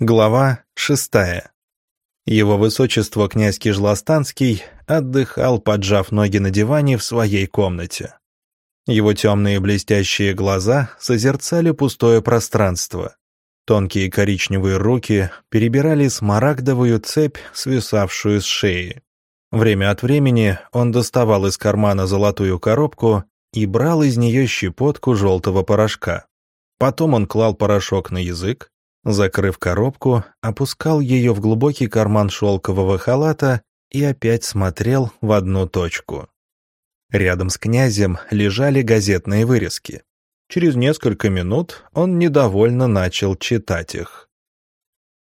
Глава шестая. Его высочество князь Кижластанский отдыхал, поджав ноги на диване в своей комнате. Его темные блестящие глаза созерцали пустое пространство. Тонкие коричневые руки перебирали смарагдовую цепь, свисавшую с шеи. Время от времени он доставал из кармана золотую коробку и брал из нее щепотку желтого порошка. Потом он клал порошок на язык, Закрыв коробку, опускал ее в глубокий карман шелкового халата и опять смотрел в одну точку. Рядом с князем лежали газетные вырезки. Через несколько минут он недовольно начал читать их.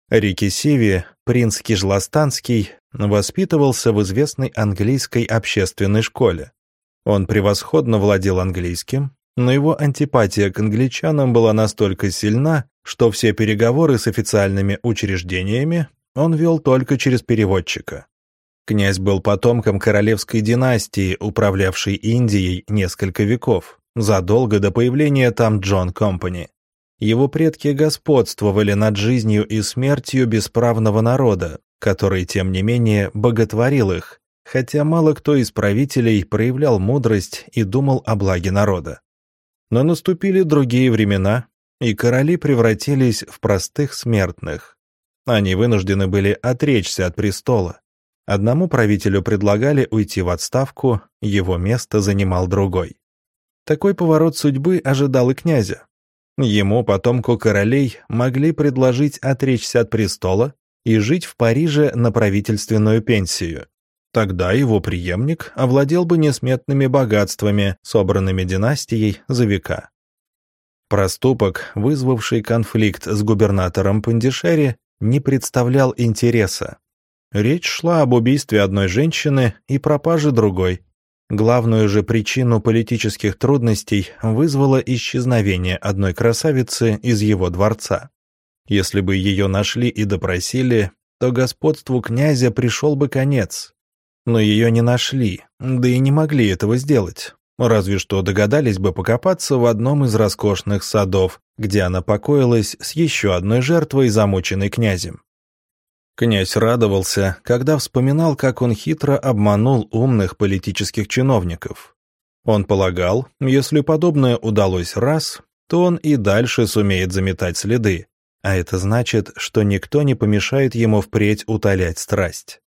Рики Сиви, принц Кижластанский, воспитывался в известной английской общественной школе. Он превосходно владел английским, но его антипатия к англичанам была настолько сильна, что все переговоры с официальными учреждениями он вел только через переводчика. Князь был потомком королевской династии, управлявшей Индией несколько веков, задолго до появления там Джон Компани. Его предки господствовали над жизнью и смертью бесправного народа, который, тем не менее, боготворил их, хотя мало кто из правителей проявлял мудрость и думал о благе народа. Но наступили другие времена, и короли превратились в простых смертных. Они вынуждены были отречься от престола. Одному правителю предлагали уйти в отставку, его место занимал другой. Такой поворот судьбы ожидал и князя. Ему, потомку королей, могли предложить отречься от престола и жить в Париже на правительственную пенсию. Тогда его преемник овладел бы несметными богатствами, собранными династией за века. Проступок, вызвавший конфликт с губернатором Пандишери, не представлял интереса. Речь шла об убийстве одной женщины и пропаже другой. Главную же причину политических трудностей вызвало исчезновение одной красавицы из его дворца. Если бы ее нашли и допросили, то господству князя пришел бы конец. Но ее не нашли, да и не могли этого сделать. Разве что догадались бы покопаться в одном из роскошных садов, где она покоилась с еще одной жертвой, замученной князем. Князь радовался, когда вспоминал, как он хитро обманул умных политических чиновников. Он полагал, если подобное удалось раз, то он и дальше сумеет заметать следы, а это значит, что никто не помешает ему впредь утолять страсть.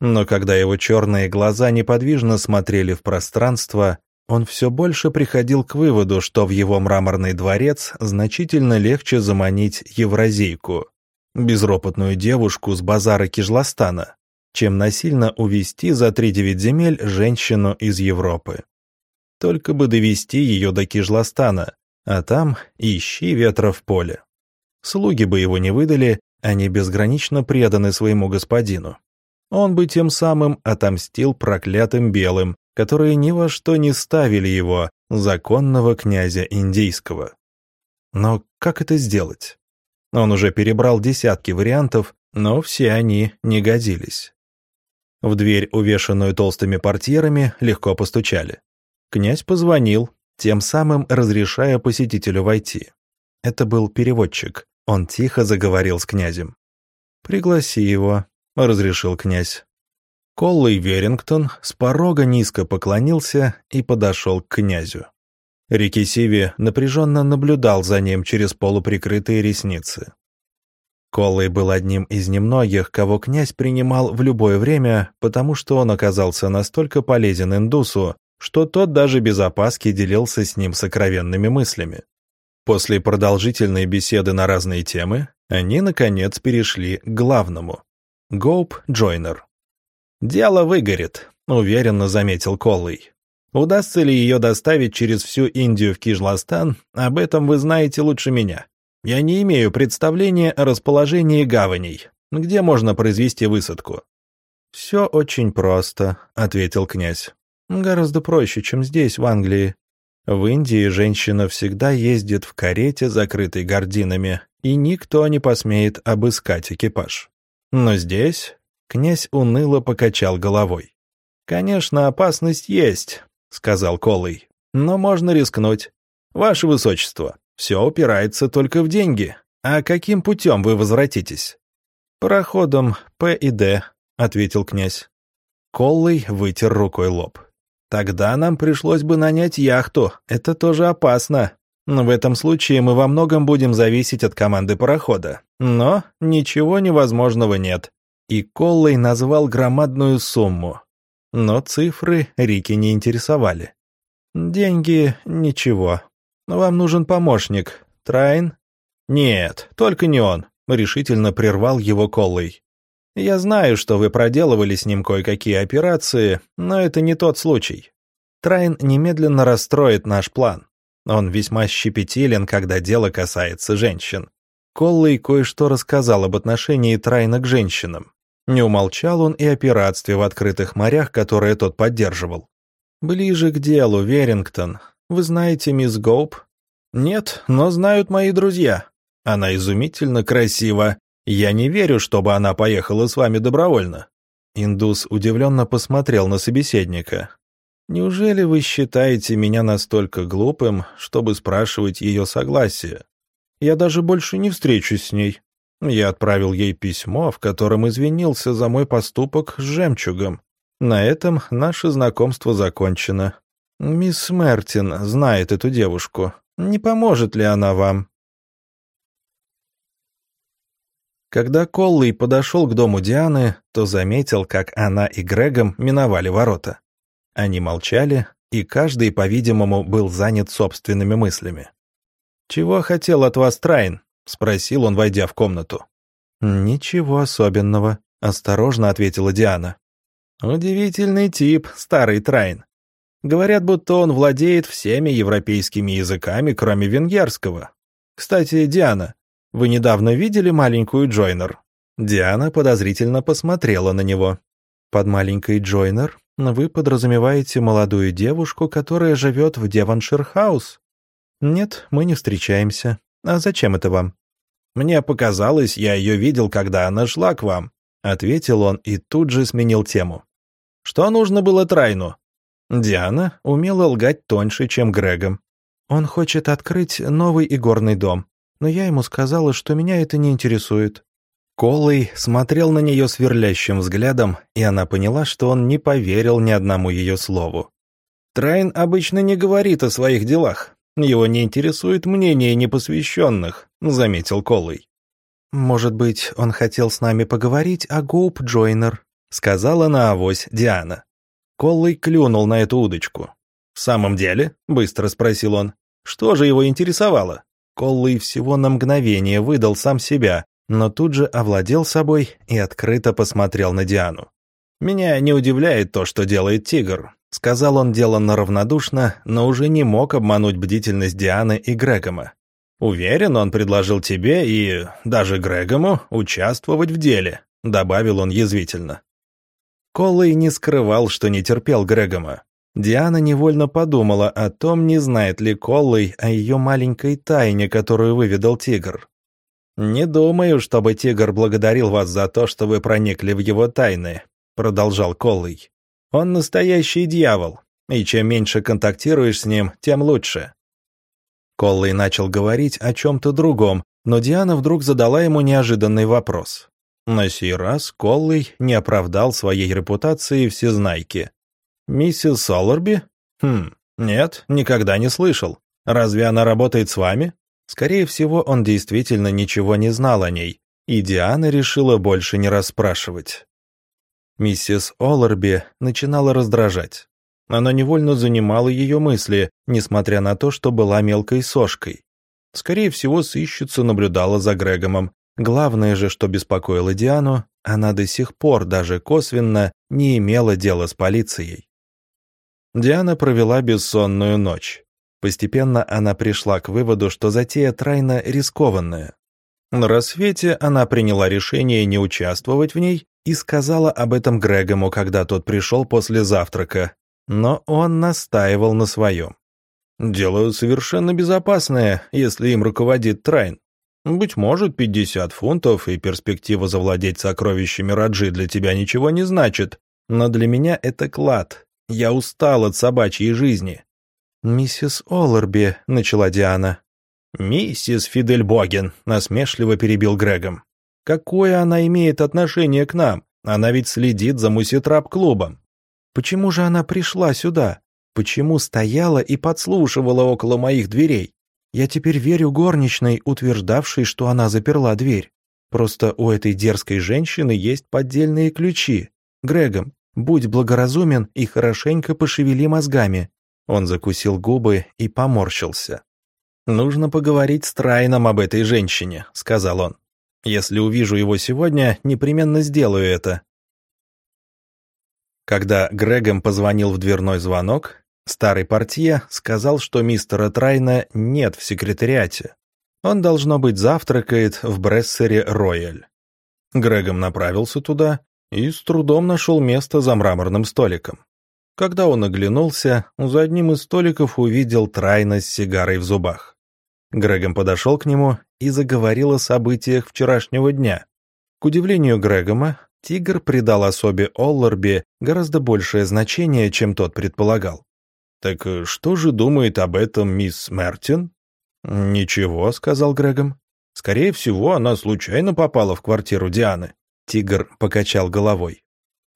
Но когда его черные глаза неподвижно смотрели в пространство, он все больше приходил к выводу, что в его мраморный дворец значительно легче заманить евразийку, безропотную девушку с базара Кижластана, чем насильно увести за три-девять земель женщину из Европы. Только бы довести ее до Кижластана, а там ищи ветра в поле. Слуги бы его не выдали, они безгранично преданы своему господину. Он бы тем самым отомстил проклятым белым, которые ни во что не ставили его, законного князя индийского. Но как это сделать? Он уже перебрал десятки вариантов, но все они не годились. В дверь, увешанную толстыми портьерами, легко постучали. Князь позвонил, тем самым разрешая посетителю войти. Это был переводчик. Он тихо заговорил с князем. «Пригласи его», — разрешил князь. Коллый Верингтон с порога низко поклонился и подошел к князю. Рики Сиви напряженно наблюдал за ним через полуприкрытые ресницы. Коллый был одним из немногих, кого князь принимал в любое время, потому что он оказался настолько полезен индусу, что тот даже без опаски делился с ним сокровенными мыслями. После продолжительной беседы на разные темы, они, наконец, перешли к главному. Гоуп Джойнер. «Дело выгорит», — уверенно заметил Коллый. «Удастся ли ее доставить через всю Индию в Кижластан, об этом вы знаете лучше меня. Я не имею представления о расположении гаваней, где можно произвести высадку». «Все очень просто», — ответил князь. «Гораздо проще, чем здесь, в Англии. В Индии женщина всегда ездит в карете, закрытой гординами, и никто не посмеет обыскать экипаж. Но здесь Князь уныло покачал головой. «Конечно, опасность есть», — сказал Колый. «Но можно рискнуть. Ваше Высочество, все упирается только в деньги. «А каким путем вы возвратитесь?» «Пароходом П и Д», — ответил князь. Коллый вытер рукой лоб. «Тогда нам пришлось бы нанять яхту. Это тоже опасно. В этом случае мы во многом будем зависеть от команды парохода. Но ничего невозможного нет». И Коллый назвал громадную сумму. Но цифры Рики не интересовали. «Деньги — ничего. Вам нужен помощник. Трайн?» «Нет, только не он», — решительно прервал его Коллый. «Я знаю, что вы проделывали с ним кое-какие операции, но это не тот случай. Трайн немедленно расстроит наш план. Он весьма щепетилен, когда дело касается женщин. Коллый кое-что рассказал об отношении Трайна к женщинам. Не умолчал он и о пиратстве в открытых морях, которое тот поддерживал. «Ближе к делу, Верингтон. Вы знаете мисс Гоуп?» «Нет, но знают мои друзья», она изумительно красива. Я не верю, чтобы она поехала с вами добровольно». Индус удивленно посмотрел на собеседника. «Неужели вы считаете меня настолько глупым, чтобы спрашивать ее согласие? Я даже больше не встречусь с ней. Я отправил ей письмо, в котором извинился за мой поступок с жемчугом. На этом наше знакомство закончено. Мисс Мертин знает эту девушку. Не поможет ли она вам?» Когда Коллый подошел к дому Дианы, то заметил, как она и Грегом миновали ворота. Они молчали, и каждый, по-видимому, был занят собственными мыслями. «Чего хотел от вас Трайн?» — спросил он, войдя в комнату. «Ничего особенного», — осторожно ответила Диана. «Удивительный тип, старый Трайн. Говорят, будто он владеет всеми европейскими языками, кроме венгерского. Кстати, Диана, вы недавно видели маленькую Джойнер?» Диана подозрительно посмотрела на него. «Под маленькой Джойнер вы подразумеваете молодую девушку, которая живет в Деваншир-хаус?» «Нет, мы не встречаемся. А зачем это вам?» «Мне показалось, я ее видел, когда она шла к вам», — ответил он и тут же сменил тему. «Что нужно было Трайну?» Диана умела лгать тоньше, чем Грегом. «Он хочет открыть новый игорный дом но я ему сказала, что меня это не интересует». Колый смотрел на нее сверлящим взглядом, и она поняла, что он не поверил ни одному ее слову. «Трайн обычно не говорит о своих делах. Его не интересует мнение непосвященных», — заметил Колый. «Может быть, он хотел с нами поговорить о Гоуп Джойнер», — сказала на авось Диана. Коллый клюнул на эту удочку. «В самом деле?» — быстро спросил он. «Что же его интересовало?» Коллый всего на мгновение выдал сам себя, но тут же овладел собой и открыто посмотрел на Диану. «Меня не удивляет то, что делает тигр», — сказал он деланно равнодушно, но уже не мог обмануть бдительность Дианы и Грегома. «Уверен, он предложил тебе и даже Грегому участвовать в деле», — добавил он язвительно. Коллый не скрывал, что не терпел Грегома. Диана невольно подумала о том, не знает ли Коллой о ее маленькой тайне, которую выведал тигр. «Не думаю, чтобы тигр благодарил вас за то, что вы проникли в его тайны», — продолжал Коллой. «Он настоящий дьявол, и чем меньше контактируешь с ним, тем лучше». Коллой начал говорить о чем-то другом, но Диана вдруг задала ему неожиданный вопрос. На сей раз Коллой не оправдал своей репутации всезнайки. «Миссис Соларби? Хм, нет, никогда не слышал. Разве она работает с вами?» Скорее всего, он действительно ничего не знал о ней, и Диана решила больше не расспрашивать. Миссис Олларби начинала раздражать. Она невольно занимала ее мысли, несмотря на то, что была мелкой сошкой. Скорее всего, сыщица наблюдала за Грегомом. Главное же, что беспокоило Диану, она до сих пор даже косвенно не имела дела с полицией. Диана провела бессонную ночь. Постепенно она пришла к выводу, что затея Трайна рискованная. На рассвете она приняла решение не участвовать в ней и сказала об этом Грегому, когда тот пришел после завтрака, но он настаивал на своем. «Дело совершенно безопасное, если им руководит Трайн. Быть может, 50 фунтов и перспектива завладеть сокровищами Раджи для тебя ничего не значит, но для меня это клад, я устал от собачьей жизни». «Миссис Олларби», — начала Диана. «Миссис Фидельбоген», — насмешливо перебил Грегом. «Какое она имеет отношение к нам? Она ведь следит за муситрап-клубом. Почему же она пришла сюда? Почему стояла и подслушивала около моих дверей? Я теперь верю горничной, утверждавшей, что она заперла дверь. Просто у этой дерзкой женщины есть поддельные ключи. Грегом, будь благоразумен и хорошенько пошевели мозгами». Он закусил губы и поморщился. «Нужно поговорить с Трайном об этой женщине», — сказал он. «Если увижу его сегодня, непременно сделаю это». Когда Грегом позвонил в дверной звонок, старый портье сказал, что мистера Трайна нет в секретариате. Он, должно быть, завтракает в Брессере Рояль. Грегом направился туда и с трудом нашел место за мраморным столиком. Когда он оглянулся, за одним из столиков увидел Трайна с сигарой в зубах. Грегом подошел к нему и заговорил о событиях вчерашнего дня. К удивлению Грегома, Тигр придал особе Олларби гораздо большее значение, чем тот предполагал. «Так что же думает об этом мисс Мертин?» «Ничего», — сказал Грегом. «Скорее всего, она случайно попала в квартиру Дианы». Тигр покачал головой.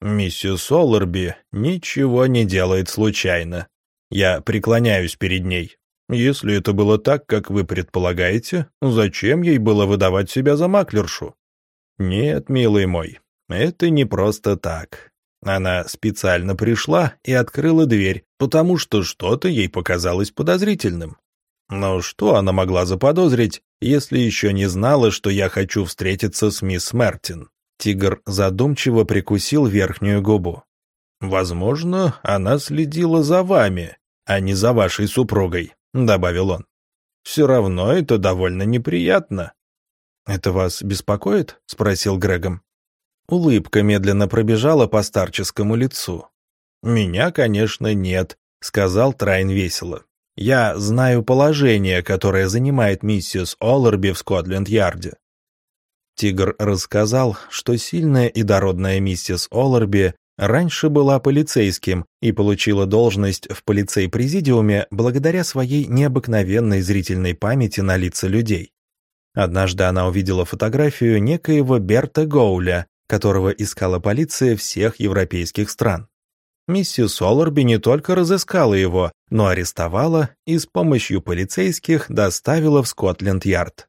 «Миссис Олларби ничего не делает случайно. Я преклоняюсь перед ней. Если это было так, как вы предполагаете, зачем ей было выдавать себя за маклершу? Нет, милый мой, это не просто так. Она специально пришла и открыла дверь, потому что что-то ей показалось подозрительным. Но что она могла заподозрить, если еще не знала, что я хочу встретиться с мисс Мертин? Тигр задумчиво прикусил верхнюю губу. «Возможно, она следила за вами, а не за вашей супругой», — добавил он. «Все равно это довольно неприятно». «Это вас беспокоит?» — спросил Грегом. Улыбка медленно пробежала по старческому лицу. «Меня, конечно, нет», — сказал Трайн весело. «Я знаю положение, которое занимает миссис Оллерби в Скотленд-Ярде. Тигр рассказал, что сильная и дородная миссис Олларби раньше была полицейским и получила должность в полицей-президиуме благодаря своей необыкновенной зрительной памяти на лица людей. Однажды она увидела фотографию некоего Берта Гоуля, которого искала полиция всех европейских стран. Миссис Олларби не только разыскала его, но арестовала и с помощью полицейских доставила в Скотленд-Ярд.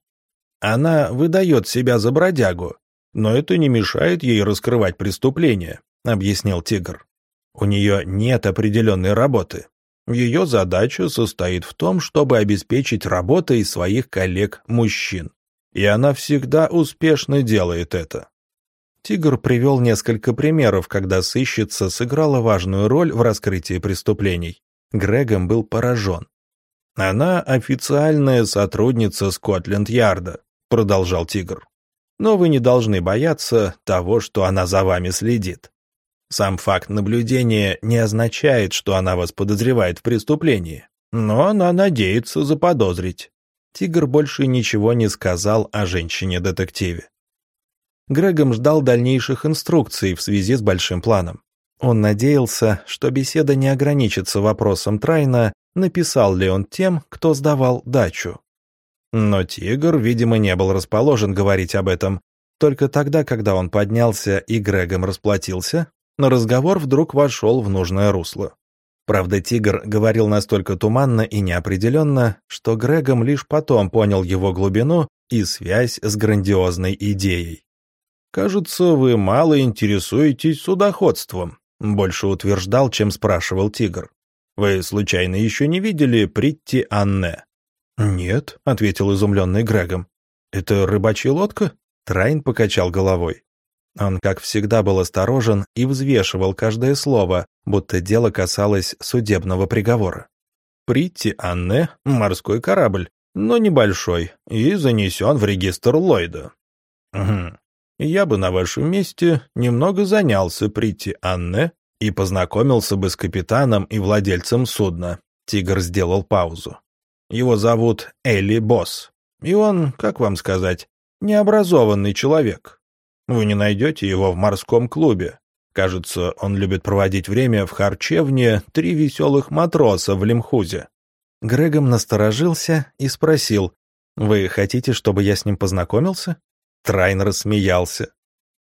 Она выдает себя за бродягу, но это не мешает ей раскрывать преступления, объяснил Тигр. У нее нет определенной работы. Ее задача состоит в том, чтобы обеспечить работой своих коллег-мужчин. И она всегда успешно делает это. Тигр привел несколько примеров, когда сыщица сыграла важную роль в раскрытии преступлений. Грегом был поражен. Она официальная сотрудница Скотленд-Ярда. — продолжал тигр. «Но вы не должны бояться того, что она за вами следит. Сам факт наблюдения не означает, что она вас подозревает в преступлении, но она надеется заподозрить». Тигр больше ничего не сказал о женщине-детективе. Грегом ждал дальнейших инструкций в связи с большим планом. Он надеялся, что беседа не ограничится вопросом Трайна, написал ли он тем, кто сдавал дачу. Но тигр, видимо, не был расположен говорить об этом. Только тогда, когда он поднялся и Грегом расплатился, на разговор вдруг вошел в нужное русло. Правда, тигр говорил настолько туманно и неопределенно, что Грегом лишь потом понял его глубину и связь с грандиозной идеей. «Кажется, вы мало интересуетесь судоходством», — больше утверждал, чем спрашивал тигр. «Вы случайно еще не видели Притти Анне?» «Нет», — ответил изумленный Грегом. «Это рыбачья лодка?» Трайн покачал головой. Он, как всегда, был осторожен и взвешивал каждое слово, будто дело касалось судебного приговора. «Притти Анне — морской корабль, но небольшой, и занесен в регистр Ллойда». «Угу. Я бы на вашем месте немного занялся Притти Анне и познакомился бы с капитаном и владельцем судна». Тигр сделал паузу. Его зовут Элли Босс. И он, как вам сказать, необразованный человек. Вы не найдете его в морском клубе. Кажется, он любит проводить время в харчевне «Три веселых матроса» в Лемхузе. Грегом насторожился и спросил, «Вы хотите, чтобы я с ним познакомился?» Трайн рассмеялся.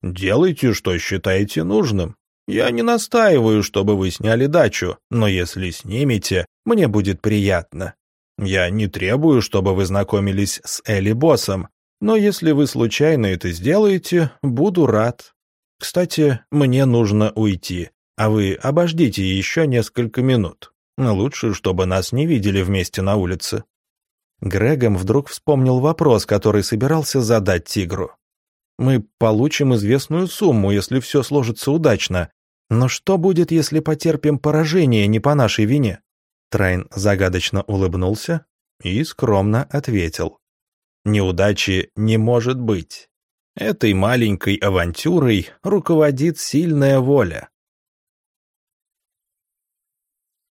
«Делайте, что считаете нужным. Я не настаиваю, чтобы вы сняли дачу, но если снимете, мне будет приятно. Я не требую, чтобы вы знакомились с Элли Боссом, но если вы случайно это сделаете, буду рад. Кстати, мне нужно уйти, а вы обождите еще несколько минут. Лучше, чтобы нас не видели вместе на улице». Грегом вдруг вспомнил вопрос, который собирался задать тигру. «Мы получим известную сумму, если все сложится удачно. Но что будет, если потерпим поражение не по нашей вине?» Трайн загадочно улыбнулся и скромно ответил. «Неудачи не может быть. Этой маленькой авантюрой руководит сильная воля.